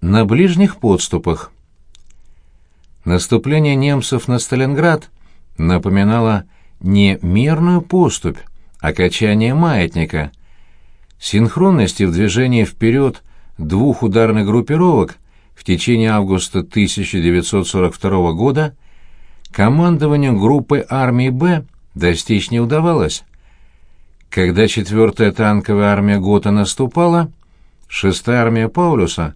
На ближних подступах. Наступление немцев на Сталинград напоминало не мерную поступь, а качание маятника. Синхронности в движении вперед двух ударных группировок в течение августа 1942 года командованию группы армии «Б» достичь не удавалось. Когда 4-я танковая армия Гота наступала, 6-я армия Паулюса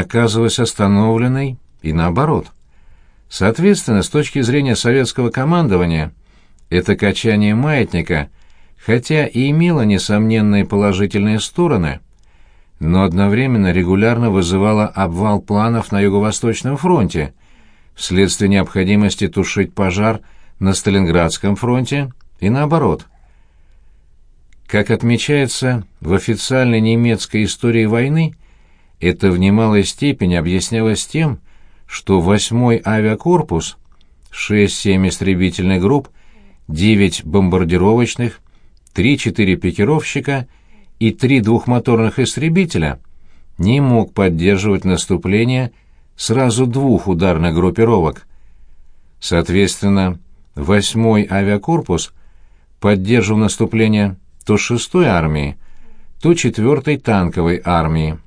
оказывалась остановленной и наоборот. Соответственно, с точки зрения советского командования, это качание маятника, хотя и имело несомненные положительные стороны, но одновременно регулярно вызывало обвал планов на Юго-Восточном фронте вследствие необходимости тушить пожар на Сталинградском фронте и наоборот – как отмечается в официальной немецкой истории войны, это в немалой степени объяснялось тем, что 8-й авиакорпус, 6-7 истребительных групп, 9 бомбардировочных, 3-4 пикировщика и 3 двухмоторных истребителя не мог поддерживать наступление сразу двух ударных группировок. Соответственно, 8-й авиакорпус поддерживал наступление то 6-й армии, то 4-й танковой армии.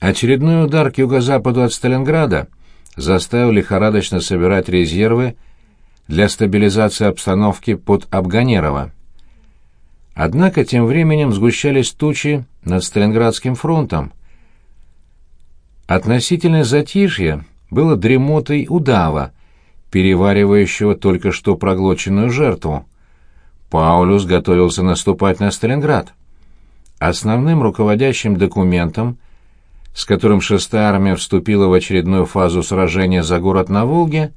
Очередной удар к юго-западу от Сталинграда заставил лихорадочно собирать резервы для стабилизации обстановки под Абганерово. Однако тем временем сгущались тучи над Сталинградским фронтом. Относительное затишье было дремотой удава, переваривающего только что проглоченную жертву. Паулюс готовился наступать на Сталинград. Основным руководящим документом, с которым шестая армия вступила в очередную фазу сражения за город на Волге,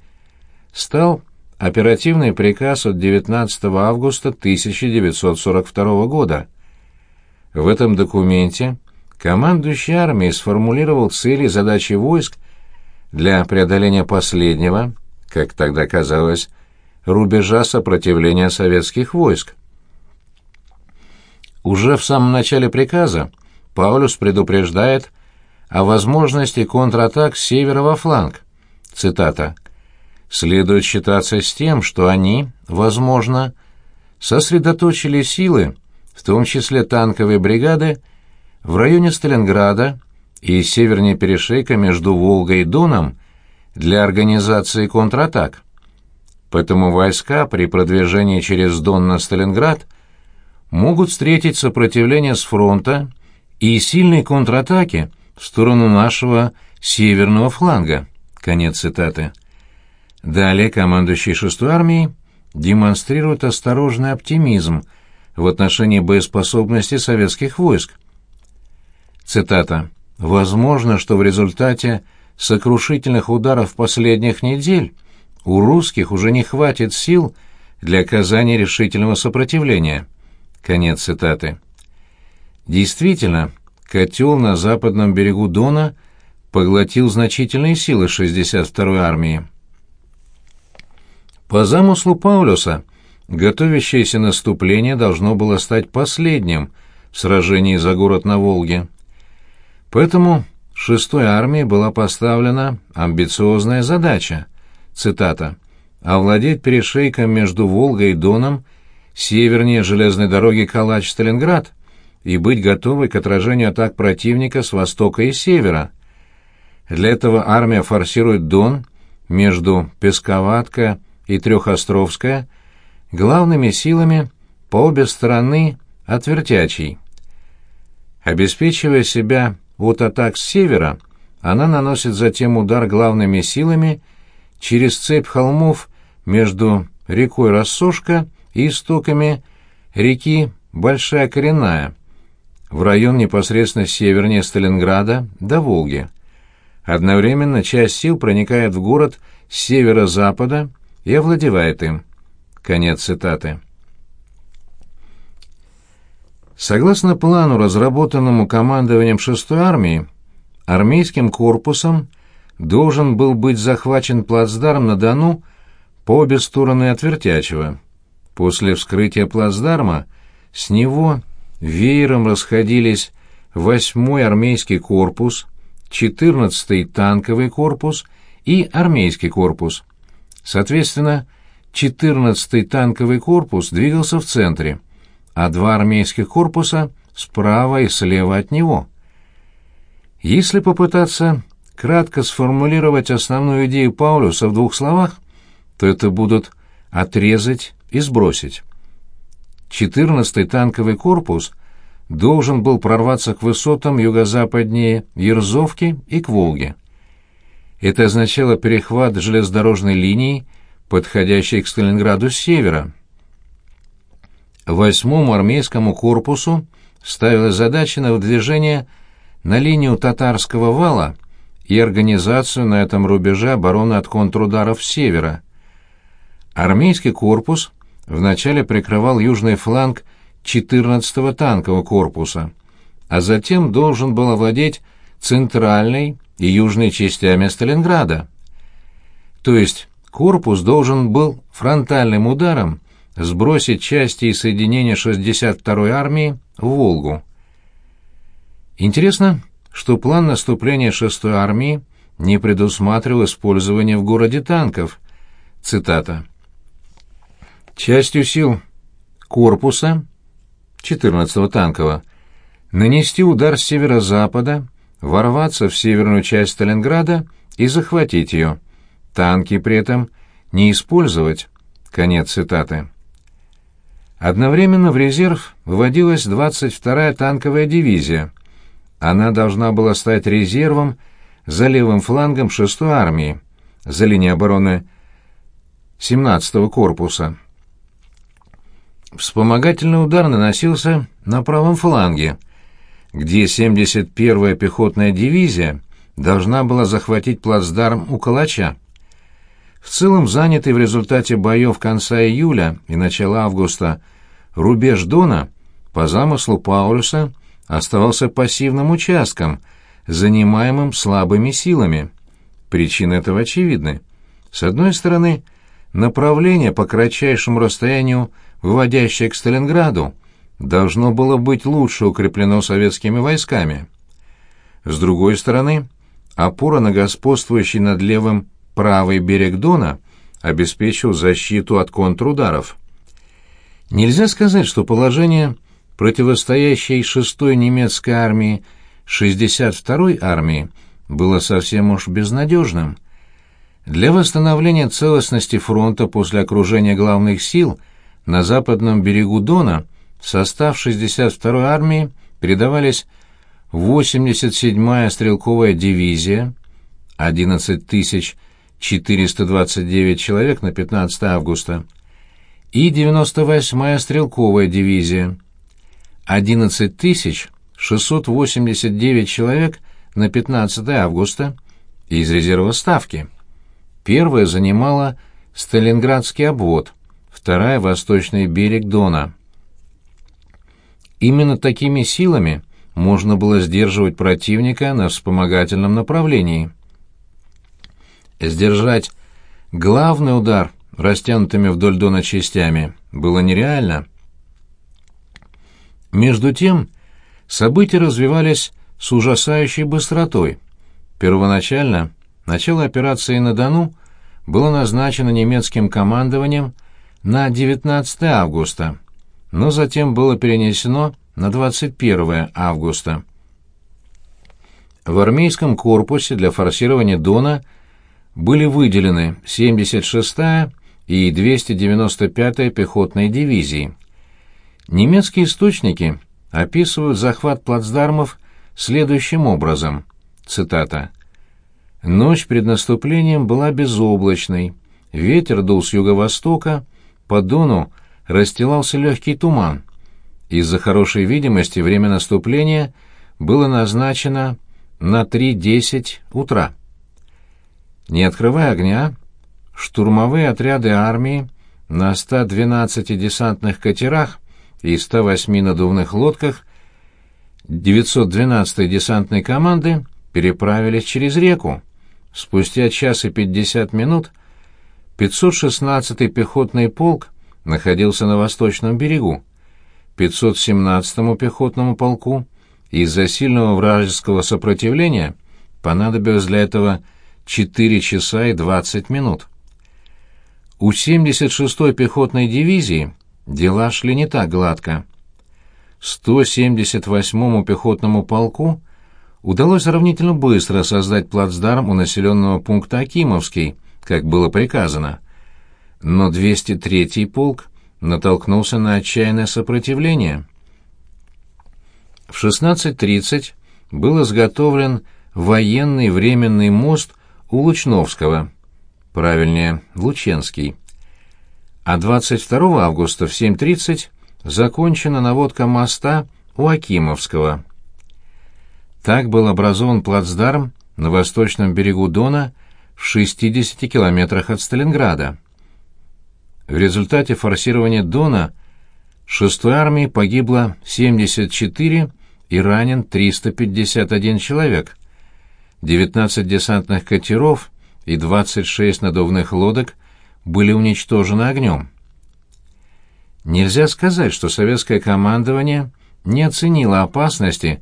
стал оперативный приказ от 19 августа 1942 года. В этом документе командующий армией сформулировал цели и задачи войск для преодоления последнего, как тогда казалось, рубежа сопротивления советских войск. Уже в самом начале приказа Паулюс предупреждает о возможности контратак с севера во фланг. Цитата. «Следует считаться с тем, что они, возможно, сосредоточили силы, в том числе танковые бригады, в районе Сталинграда и севернее перешейка между Волгой и Доном для организации контратак. Поэтому войска при продвижении через Дон на Сталинград могут встретить сопротивление с фронта и сильные контратаки в сторону нашего северного фланга. Конец цитаты. Далее командующий 6-й армией демонстрирует осторожный оптимизм в отношении боеспособности советских войск. Цитата. «Возможно, что в результате сокрушительных ударов последних недель у русских уже не хватит сил для оказания решительного сопротивления. Конец цитаты. Действительно, котел на западном берегу Дона поглотил значительные силы 62-й армии. По замыслу Паулюса, готовящееся наступление должно было стать последним в сражении за город на Волге. Поэтому 6-й армии была поставлена амбициозная задача цитата, «овладеть перешейком между Волгой и Доном, севернее железной дороги Калач-Сталинград и быть готовой к отражению атак противника с востока и севера. Для этого армия форсирует Дон между Песковатка и Трехостровская главными силами по обе стороны от Вертячей. Обеспечивая себя от атак с севера, она наносит затем удар главными силами через цепь холмов между рекой Рассошка и истоками реки Большая Коренная, в район непосредственно севернее Сталинграда до Волги. Одновременно часть сил проникает в город с северо-запада и овладевает им. Конец цитаты. Согласно плану, разработанному командованием 6-й армии, армейским корпусом – должен был быть захвачен плацдарм на Дону по обе стороны от Вертячего. После вскрытия плацдарма с него веером расходились 8-й армейский корпус, 14-й танковый корпус и армейский корпус. Соответственно, 14-й танковый корпус двигался в центре, а два армейских корпуса справа и слева от него. Если попытаться кратко сформулировать основную идею Паулюса в двух словах, то это будут отрезать и сбросить. 14-й танковый корпус должен был прорваться к высотам юго-западнее Ерзовки и к Волге. Это означало перехват железнодорожной линии, подходящей к Сталинграду с севера. Восьмому армейскому корпусу ставилась задача на выдвижение на линию татарского вала и организацию на этом рубеже обороны от контрударов с севера. Армейский корпус вначале прикрывал южный фланг 14-го танкового корпуса, а затем должен был овладеть центральной и южной частями Сталинграда. То есть корпус должен был фронтальным ударом сбросить части и соединения 62-й армии в Волгу. Интересно, что план наступления 6-й армии не предусматривал использование в городе танков. Цитата. «Частью сил корпуса 14-го танкового нанести удар с северо-запада, ворваться в северную часть Сталинграда и захватить ее. Танки при этом не использовать». Конец цитаты. Одновременно в резерв вводилась 22-я танковая дивизия. Она должна была стать резервом за левым флангом 6-й армии, за линией обороны 17-го корпуса. Вспомогательный удар наносился на правом фланге, где 71-я пехотная дивизия должна была захватить плацдарм у Калача. В целом, занятый в результате боев конца июля и начала августа рубеж Дона, по замыслу Паулюса, оставался пассивным участком, занимаемым слабыми силами. Причины этого очевидны. С одной стороны, направление по кратчайшему расстоянию, выводящее к Сталинграду, должно было быть лучше укреплено советскими войсками. С другой стороны, опора на господствующий над левым правый берег Дона обеспечил защиту от контрударов. Нельзя сказать, что положение противостоящей шестой немецкой армии 62-й армии было совсем уж безнадежным. Для восстановления целостности фронта после окружения главных сил на западном берегу Дона в состав 62-й армии передавались 87-я стрелковая дивизия, 11 429 человек на 15 августа, и 98-я стрелковая дивизия, 11 689 человек на 15 августа из резерва Ставки. Первая занимала Сталинградский обвод, вторая — восточный берег Дона. Именно такими силами можно было сдерживать противника на вспомогательном направлении. Сдержать главный удар растянутыми вдоль Дона частями было нереально. Между тем, события развивались с ужасающей быстротой. Первоначально начало операции на Дону было назначено немецким командованием на 19 августа, но затем было перенесено на 21 августа. В армейском корпусе для форсирования Дона были выделены 76-я и 295-я пехотные дивизии. Немецкие источники описывают захват плацдармов следующим образом. Цитата. «Ночь перед наступлением была безоблачной, ветер дул с юго-востока, по Дону расстилался легкий туман. Из-за хорошей видимости время наступления было назначено на 3.10 утра. Не открывая огня, штурмовые отряды армии на 112 десантных катерах и 108 надувных лодках 912-й десантной команды переправились через реку. Спустя час и 50 минут 516-й пехотный полк находился на восточном берегу, 517-му пехотному полку Из-за сильного вражеского сопротивления понадобилось для этого 4 часа и 20 минут. У 76-й пехотной дивизии дела шли не так гладко. 178-му пехотному полку удалось сравнительно быстро создать плацдарм у населенного пункта Акимовский, как было приказано. Но 203-й полк натолкнулся на отчаянное сопротивление. В 16.30 был изготовлен военный временный мост у Лучновского, правильнее, Лученский. А 22 августа в 7.30 закончена наводка моста у Акимовского. Так был образован плацдарм на восточном берегу Дона в 60 километрах от Сталинграда. В результате форсирования Дона 6-й армии погибло 74 и ранен 351 человек. 19 десантных катеров и 26 надувных лодок были уничтожены огнем. Нельзя сказать, что советское командование не оценило опасности,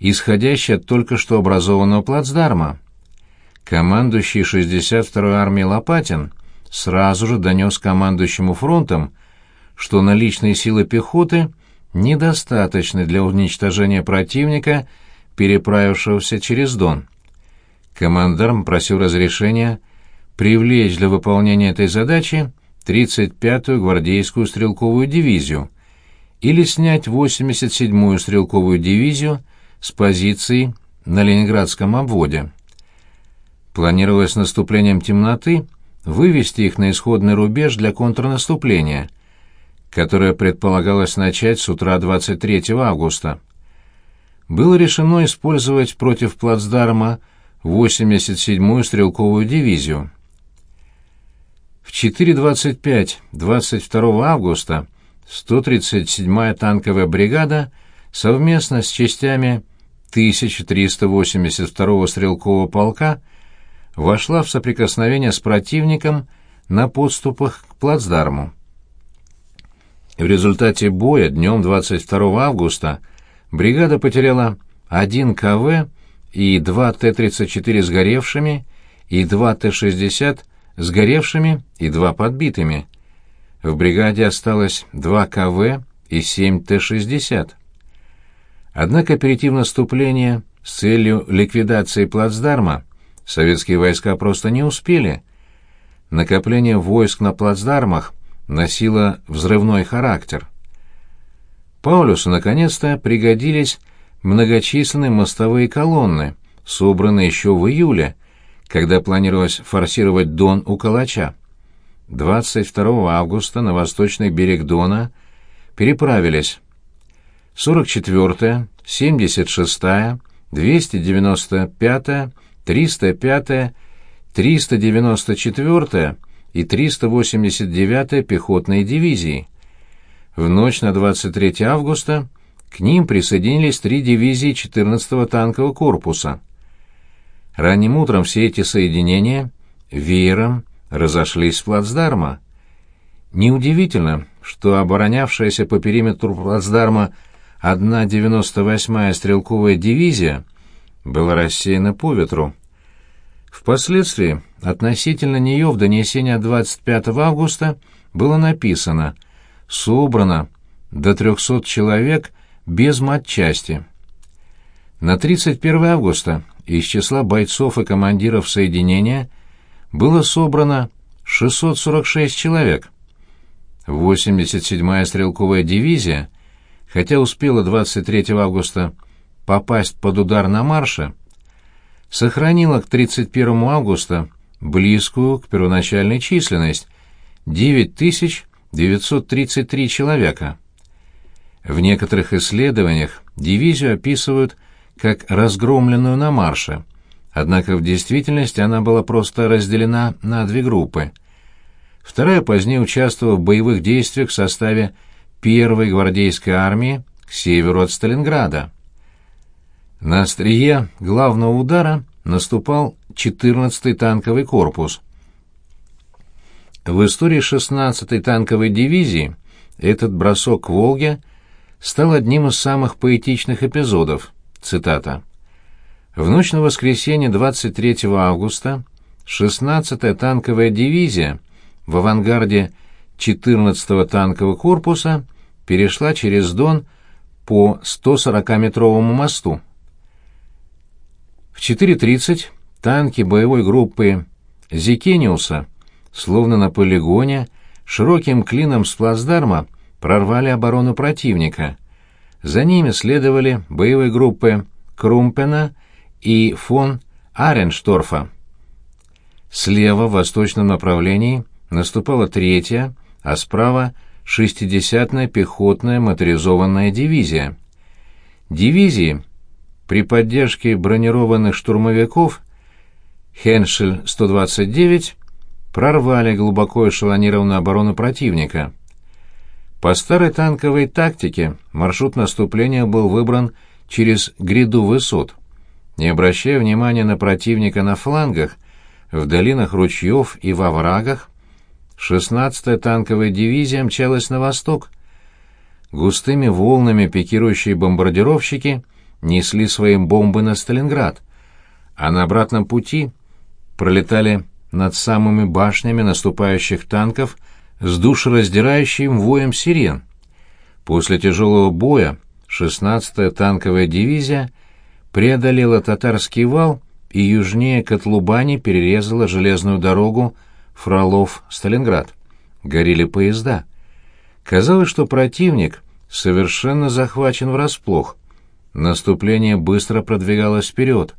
исходящей от только что образованного плацдарма. Командующий 62-й армией Лопатин сразу же донес командующему фронтом, что наличные силы пехоты – недостаточны для уничтожения противника, переправившегося через Дон. Командарм просил разрешения привлечь для выполнения этой задачи 35-ю гвардейскую стрелковую дивизию или снять 87-ю стрелковую дивизию с позиций на Ленинградском обводе. Планировалось наступлением темноты вывести их на исходный рубеж для контрнаступления – которое предполагалось начать с утра 23 августа. Было решено использовать против плацдарма 87-ю стрелковую дивизию. В 4.25 22 августа 137-я танковая бригада совместно с частями 1382-го стрелкового полка вошла в соприкосновение с противником на подступах к плацдарму. В результате боя днем 22 августа бригада потеряла один КВ и два Т-34 сгоревшими и два Т-60 сгоревшими и два подбитыми. В бригаде осталось два КВ и семь Т-60. Однако перейти в наступление с целью ликвидации плацдарма советские войска просто не успели. Накопление войск на плацдармах – носила взрывной характер. Паулюсу наконец-то пригодились многочисленные мостовые колонны, собранные еще в июле, когда планировалось форсировать Дон у Калача. 22 августа на восточный берег Дона переправились 44-я, 76-я, 295-я, 305-я, 394-я и 389-й пехотной дивизии. В ночь на 23 августа к ним присоединились три дивизии 14-го танкового корпуса. Ранним утром все эти соединения веером разошлись с плацдарма. Неудивительно, что оборонявшаяся по периметру плацдарма 1-98-я стрелковая дивизия была рассеяна по ветру. Впоследствии относительно нее в донесении от 25 августа было написано «Собрано до 300 человек без матчасти». На 31 августа из числа бойцов и командиров соединения было собрано 646 человек. 87-я стрелковая дивизия, хотя успела 23 августа попасть под удар на марше, сохранила к 31 августа близкую к первоначальной численность – 9933 человека. В некоторых исследованиях дивизию описывают как разгромленную на марше, однако в действительности она была просто разделена на две группы. Вторая позднее участвовала в боевых действиях в составе первой гвардейской армии к северу от Сталинграда. На острие главного удара наступал 14-й танковый корпус. В истории 16-й танковой дивизии этот бросок к Волге стал одним из самых поэтичных эпизодов. Цитата. В ночь на воскресенье 23 августа 16-я танковая дивизия в авангарде 14-го танкового корпуса перешла через Дон по 140-метровому мосту. В 4.30 танки боевой группы Зикениуса, словно на полигоне, широким клином с плацдарма прорвали оборону противника. За ними следовали боевые группы Крумпена и фон Ареншторфа. Слева в восточном направлении наступала третья, а справа — шестидесятная пехотная моторизованная дивизия. Дивизии при поддержке бронированных штурмовиков Хеншель-129 прорвали глубоко эшелонированную оборону противника. По старой танковой тактике маршрут наступления был выбран через гряду высот — не обращая внимания на противника на флангах, в долинах ручьев и во врагах, 16-я танковая дивизия мчалась на восток. Густыми волнами пикирующие бомбардировщики несли свои бомбы на Сталинград, а на обратном пути пролетали над самыми башнями наступающих танков с душераздирающим воем сирен. После тяжелого боя 16-я танковая дивизия — преодолела татарский вал и южнее Котлубани перерезала железную дорогу Фролов-Сталинград. Горели поезда. Казалось, что противник совершенно захвачен врасплох. Наступление быстро продвигалось вперед.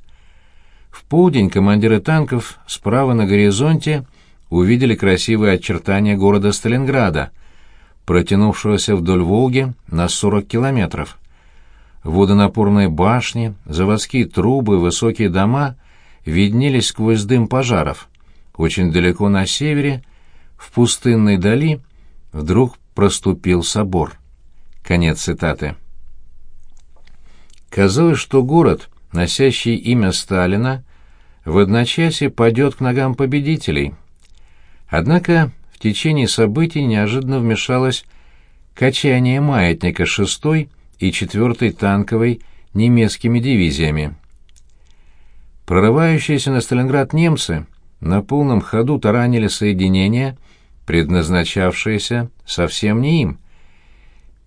В полдень командиры танков справа на горизонте увидели красивые очертания города Сталинграда, протянувшегося вдоль Волги на 40 километров водонапорные башни, заводские трубы, высокие дома виднелись сквозь дым пожаров. Очень далеко на севере, в пустынной дали, вдруг проступил собор. Конец цитаты. Казалось, что город, носящий имя Сталина, в одночасье падет к ногам победителей. Однако в течение событий неожиданно вмешалось качание маятника шестой и 4-й танковой немецкими дивизиями. Прорывающиеся на Сталинград немцы на полном ходу таранили соединения, предназначавшиеся совсем не им.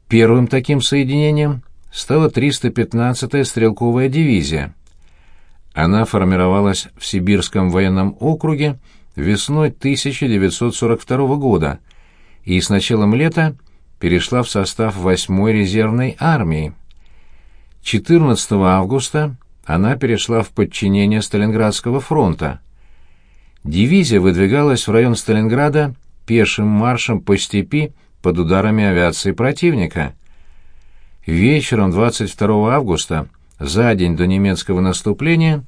Первым таким соединением стала 315-я стрелковая дивизия. Она формировалась в Сибирском военном округе весной 1942 года и с началом лета перешла в состав 8-й резервной армии. 14 августа она перешла в подчинение Сталинградского фронта. Дивизия выдвигалась в район Сталинграда пешим маршем по степи под ударами авиации противника. Вечером 22 августа, за день до немецкого наступления,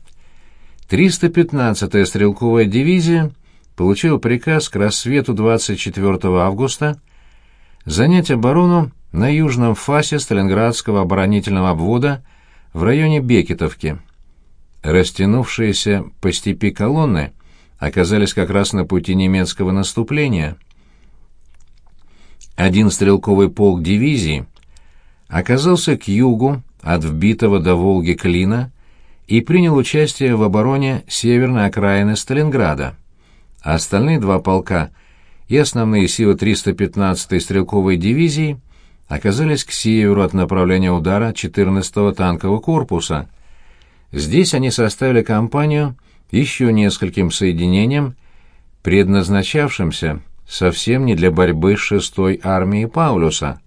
315-я стрелковая дивизия получила приказ к рассвету 24 августа занять оборону на южном фасе Сталинградского оборонительного обвода в районе Бекетовки. Растянувшиеся по степи колонны оказались как раз на пути немецкого наступления. Один стрелковый полк дивизии оказался к югу от вбитого до Волги клина и принял участие в обороне северной окраины Сталинграда. Остальные два полка и основные силы 315-й стрелковой дивизии оказались к северу от направления удара 14-го танкового корпуса. Здесь они составили компанию еще нескольким соединениям, предназначавшимся совсем не для борьбы с 6-й армией Паулюса.